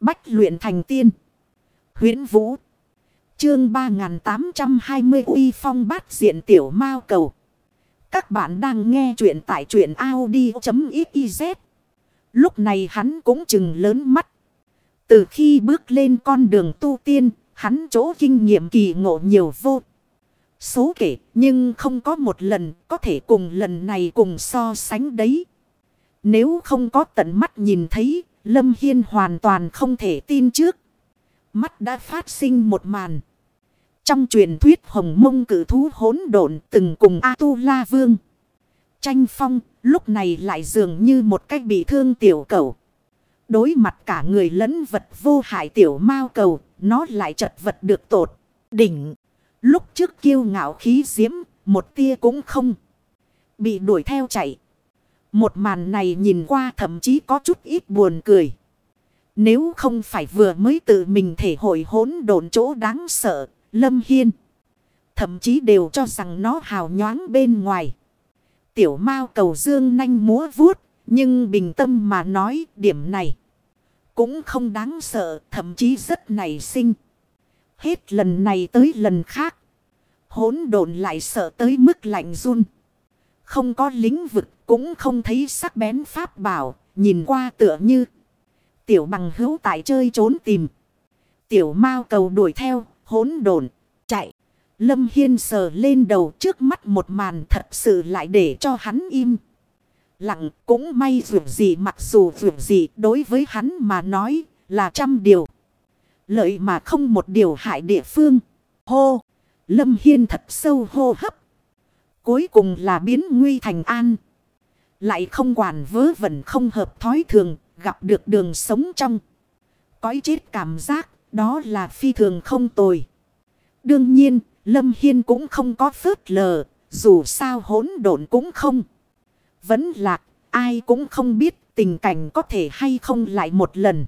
Bách luyện thành tiên. huyễn Vũ. Chương 3820 uy phong bát diện tiểu mao cầu. Các bạn đang nghe truyện tại truyện Audi.xyz. Lúc này hắn cũng chừng lớn mắt. Từ khi bước lên con đường tu tiên, hắn chỗ kinh nghiệm kỳ ngộ nhiều vô. Số kể, nhưng không có một lần có thể cùng lần này cùng so sánh đấy. Nếu không có tận mắt nhìn thấy, Lâm Hiên hoàn toàn không thể tin trước. Mắt đã phát sinh một màn. Trong truyền thuyết hồng mông cử thú hỗn độn từng cùng A-tu-la vương. Tranh phong lúc này lại dường như một cách bị thương tiểu cầu. Đối mặt cả người lẫn vật vô hại tiểu mao cầu, nó lại chật vật được tột. Đỉnh, lúc trước kiêu ngạo khí diễm, một tia cũng không. Bị đuổi theo chạy. Một màn này nhìn qua thậm chí có chút ít buồn cười. Nếu không phải vừa mới tự mình thể hội hỗn độn chỗ đáng sợ, Lâm Hiên. Thậm chí đều cho rằng nó hào nhoáng bên ngoài. Tiểu mao cầu dương nanh múa vuốt, nhưng bình tâm mà nói điểm này. Cũng không đáng sợ, thậm chí rất nảy sinh. Hết lần này tới lần khác. Hỗn độn lại sợ tới mức lạnh run. Không có lĩnh vực cũng không thấy sắc bén pháp bảo, nhìn qua tựa như. Tiểu bằng hữu tại chơi trốn tìm. Tiểu mao cầu đuổi theo, hỗn độn chạy. Lâm Hiên sờ lên đầu trước mắt một màn thật sự lại để cho hắn im. Lặng cũng may dù gì mặc dù dù gì đối với hắn mà nói là trăm điều. Lợi mà không một điều hại địa phương. Hô! Lâm Hiên thật sâu hô hấp. Cuối cùng là biến nguy thành an. Lại không quản vớ vẩn không hợp thói thường, gặp được đường sống trong. Cõi chết cảm giác, đó là phi thường không tồi. Đương nhiên, Lâm Hiên cũng không có phớt lờ, dù sao hỗn độn cũng không. Vẫn lạc, ai cũng không biết tình cảnh có thể hay không lại một lần.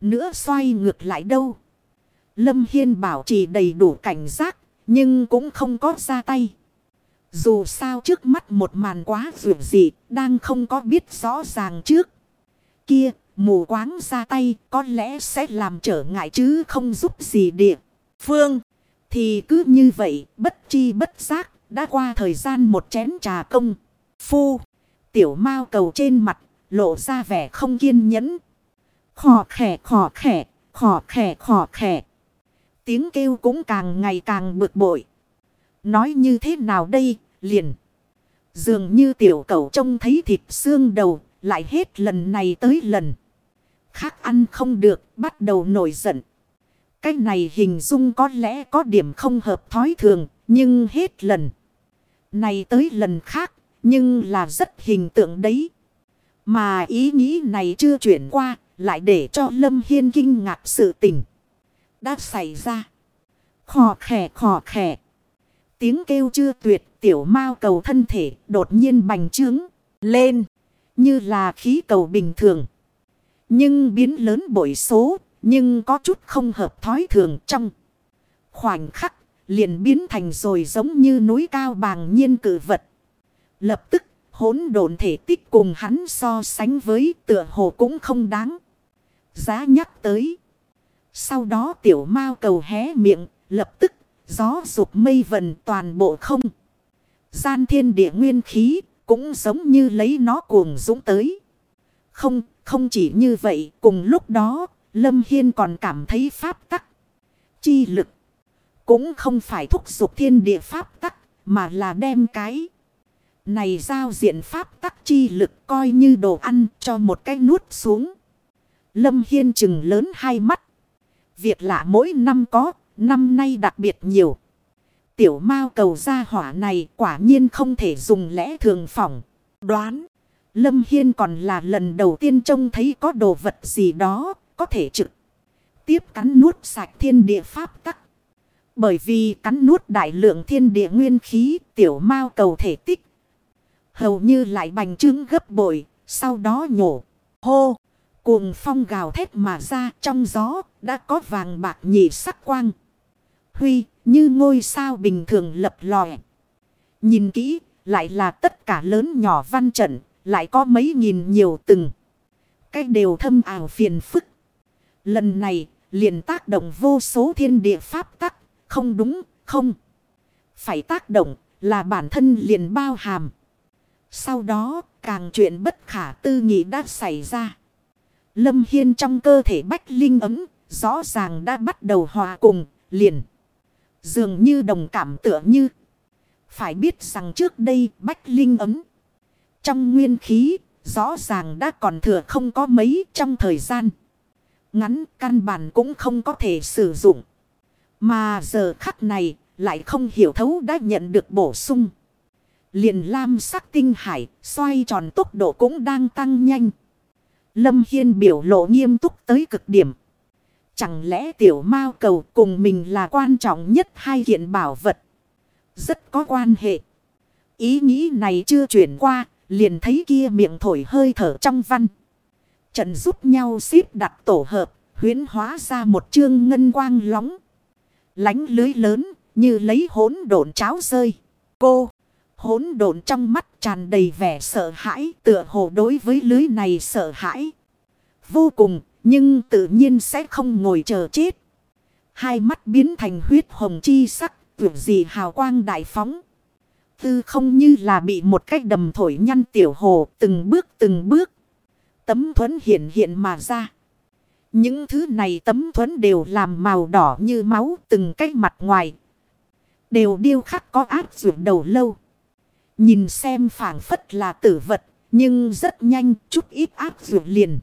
Nữa xoay ngược lại đâu. Lâm Hiên bảo trì đầy đủ cảnh giác, nhưng cũng không có ra tay. Dù sao trước mắt một màn quá vượt dị, đang không có biết rõ ràng trước. Kia, mù quáng ra tay, có lẽ sẽ làm trở ngại chứ không giúp gì địa. Phương, thì cứ như vậy, bất chi bất giác, đã qua thời gian một chén trà công. Phu, tiểu mao cầu trên mặt, lộ ra vẻ không kiên nhẫn. Khò khẻ khò khẻ, khò khẻ khò khẻ. Tiếng kêu cũng càng ngày càng bực bội. Nói như thế nào đây, liền. Dường như tiểu cầu trông thấy thịt xương đầu, lại hết lần này tới lần. Khác ăn không được, bắt đầu nổi giận. Cái này hình dung có lẽ có điểm không hợp thói thường, nhưng hết lần. Này tới lần khác, nhưng là rất hình tượng đấy. Mà ý nghĩ này chưa chuyển qua, lại để cho Lâm Hiên kinh ngạc sự tình. Đã xảy ra. Khò khẻ khò khẻ. Tiếng kêu chưa tuyệt, tiểu mao cầu thân thể đột nhiên bành trướng, lên. Như là khí cầu bình thường. Nhưng biến lớn bội số. Nhưng có chút không hợp thói thường trong. Khoảnh khắc, liền biến thành rồi giống như núi cao bàng nhiên cử vật. Lập tức, hỗn độn thể tích cùng hắn so sánh với tựa hồ cũng không đáng. Giá nhắc tới. Sau đó tiểu mao cầu hé miệng, lập tức Gió dục mây vần toàn bộ không. Gian thiên địa nguyên khí cũng giống như lấy nó cuồng dũng tới. Không, không chỉ như vậy, cùng lúc đó, Lâm Hiên còn cảm thấy pháp tắc. Chi lực. Cũng không phải thúc giục thiên địa pháp tắc, mà là đem cái. Này giao diện pháp tắc chi lực coi như đồ ăn cho một cái nuốt xuống. Lâm Hiên chừng lớn hai mắt. Việc lạ mỗi năm có, Năm nay đặc biệt nhiều. Tiểu mao cầu ra hỏa này quả nhiên không thể dùng lẽ thường phỏng. Đoán. Lâm Hiên còn là lần đầu tiên trông thấy có đồ vật gì đó có thể trực. Tiếp cắn nuốt sạch thiên địa pháp tắc. Bởi vì cắn nuốt đại lượng thiên địa nguyên khí, tiểu mao cầu thể tích. Hầu như lại bành trướng gấp bội. Sau đó nhổ. Hô. Cuồng phong gào thét mà ra trong gió đã có vàng bạc nhị sắc quang huy, như ngôi sao bình thường lập lòe. Nhìn kỹ, lại là tất cả lớn nhỏ văn trận, lại có mấy nghìn nhiều từng. cái đều thâm ảo phiền phức. Lần này liền tác động vô số thiên địa pháp tắc. Không đúng, không. Phải tác động là bản thân liền bao hàm. Sau đó càng chuyện bất khả tư nghị đã xảy ra. Lâm Hiên trong cơ thể bách linh ấm rõ ràng đã bắt đầu hòa cùng liền. Dường như đồng cảm tựa như. Phải biết rằng trước đây bách linh ấm. Trong nguyên khí, rõ ràng đã còn thừa không có mấy trong thời gian. Ngắn căn bản cũng không có thể sử dụng. Mà giờ khắc này lại không hiểu thấu đã nhận được bổ sung. Liền lam sắc tinh hải xoay tròn tốc độ cũng đang tăng nhanh. Lâm Hiên biểu lộ nghiêm túc tới cực điểm. Chẳng lẽ tiểu mao cầu cùng mình là quan trọng nhất hai kiện bảo vật? Rất có quan hệ. Ý nghĩ này chưa chuyển qua, liền thấy kia miệng thổi hơi thở trong văn. Trận giúp nhau xếp đặt tổ hợp, huyến hóa ra một chương ngân quang lóng. Lánh lưới lớn, như lấy hốn độn cháo rơi. Cô, hốn độn trong mắt tràn đầy vẻ sợ hãi, tựa hồ đối với lưới này sợ hãi. Vô cùng, nhưng tự nhiên sẽ không ngồi chờ chết. Hai mắt biến thành huyết hồng chi sắc, vượt gì hào quang đại phóng. Tư không như là bị một cách đầm thổi nhăn tiểu hồ từng bước từng bước. Tấm thuẫn hiện hiện mà ra. Những thứ này tấm thuẫn đều làm màu đỏ như máu từng cái mặt ngoài. Đều điêu khắc có áp dụng đầu lâu. Nhìn xem phảng phất là tử vật. Nhưng rất nhanh chút ít áp dụng liền.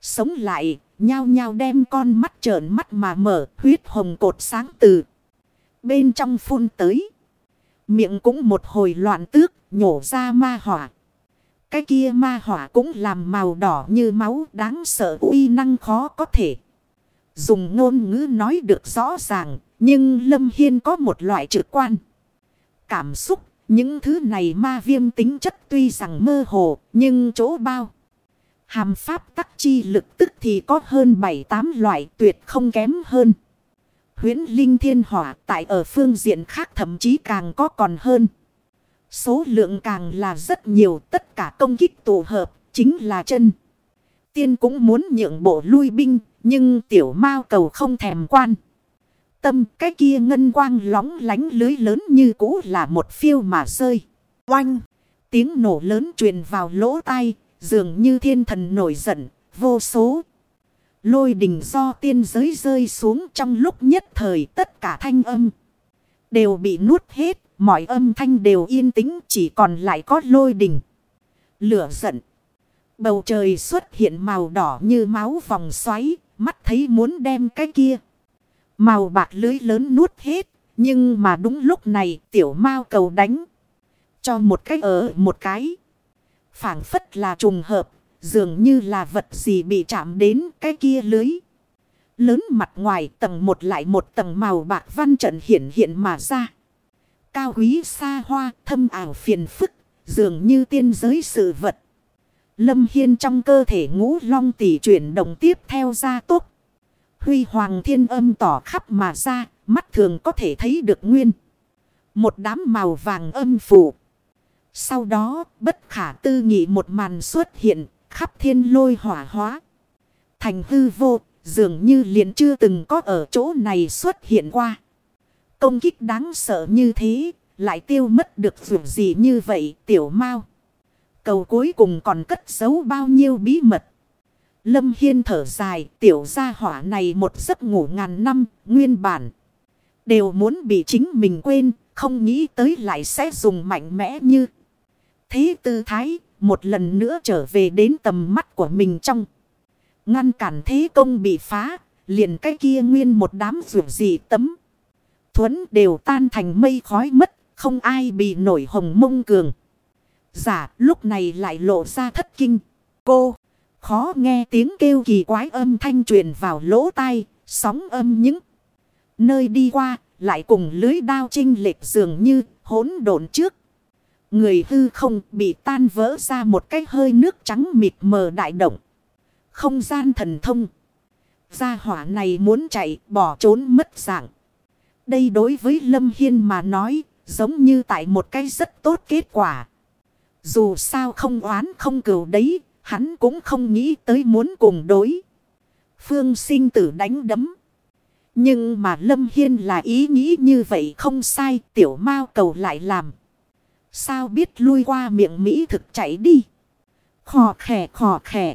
Sống lại, nhao nhao đem con mắt trợn mắt mà mở, huyết hồng cột sáng từ. Bên trong phun tới. Miệng cũng một hồi loạn tước, nhổ ra ma hỏa. Cái kia ma hỏa cũng làm màu đỏ như máu đáng sợ uy năng khó có thể. Dùng ngôn ngữ nói được rõ ràng, nhưng Lâm Hiên có một loại trực quan. Cảm xúc, những thứ này ma viêm tính chất tuy rằng mơ hồ, nhưng chỗ bao. Hàm pháp tắc chi lực tức thì có hơn 7-8 loại tuyệt không kém hơn. huyễn Linh Thiên Hỏa tại ở phương diện khác thậm chí càng có còn hơn. Số lượng càng là rất nhiều, tất cả công kích tổ hợp chính là chân. Tiên cũng muốn nhượng bộ lui binh, nhưng tiểu mao cầu không thèm quan. Tâm cái kia ngân quang lóng lánh lưới lớn như cũ là một phiêu mà rơi. Oanh! Tiếng nổ lớn truyền vào lỗ tai Dường như thiên thần nổi giận, vô số. Lôi đình do tiên giới rơi xuống trong lúc nhất thời tất cả thanh âm. Đều bị nuốt hết, mọi âm thanh đều yên tĩnh chỉ còn lại có lôi đình. Lửa giận. Bầu trời xuất hiện màu đỏ như máu vòng xoáy, mắt thấy muốn đem cái kia. Màu bạc lưới lớn nuốt hết, nhưng mà đúng lúc này tiểu mao cầu đánh. Cho một cái ở một cái phảng phất là trùng hợp, dường như là vật gì bị chạm đến cái kia lưới. Lớn mặt ngoài tầng một lại một tầng màu bạc văn trận hiện hiện mà ra. Cao quý xa hoa, thâm ảo phiền phức, dường như tiên giới sự vật. Lâm Hiên trong cơ thể ngũ long tỷ chuyển động tiếp theo ra tốt. Huy hoàng thiên âm tỏ khắp mà ra, mắt thường có thể thấy được nguyên. Một đám màu vàng âm phủ. Sau đó, bất khả tư nghị một màn xuất hiện, khắp thiên lôi hỏa hóa. Thành hư vô, dường như liền chưa từng có ở chỗ này xuất hiện qua. Công kích đáng sợ như thế, lại tiêu mất được dù gì như vậy, tiểu mau. Cầu cuối cùng còn cất giấu bao nhiêu bí mật. Lâm Hiên thở dài, tiểu gia hỏa này một giấc ngủ ngàn năm, nguyên bản. Đều muốn bị chính mình quên, không nghĩ tới lại sẽ dùng mạnh mẽ như thế tư thái, một lần nữa trở về đến tầm mắt của mình trong. Ngăn cản thế công bị phá, liền cái kia nguyên một đám rượu dị tấm. Thuấn đều tan thành mây khói mất, không ai bị nổi hồng mông cường. Giả lúc này lại lộ ra thất kinh. Cô, khó nghe tiếng kêu kỳ quái âm thanh truyền vào lỗ tai, sóng âm những. Nơi đi qua, lại cùng lưới đao trinh lệch dường như hỗn độn trước. Người hư không bị tan vỡ ra một cái hơi nước trắng mịt mờ đại động. Không gian thần thông. Gia hỏa này muốn chạy bỏ trốn mất dạng. Đây đối với Lâm Hiên mà nói giống như tại một cái rất tốt kết quả. Dù sao không oán không cửu đấy, hắn cũng không nghĩ tới muốn cùng đối. phương sinh tử đánh đấm. Nhưng mà Lâm Hiên là ý nghĩ như vậy không sai tiểu mao cầu lại làm. Sao biết lui qua miệng Mỹ thực chạy đi. Khò khẻ khò khẻ.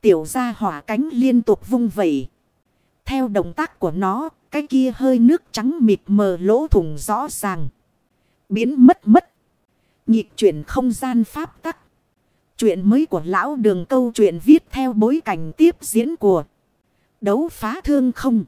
Tiểu ra hỏa cánh liên tục vung vẩy. Theo động tác của nó, cái kia hơi nước trắng mịt mờ lỗ thủng rõ ràng. Biến mất mất. Nhịp chuyển không gian pháp tắc. Chuyện mới của lão đường câu chuyện viết theo bối cảnh tiếp diễn của đấu phá thương không.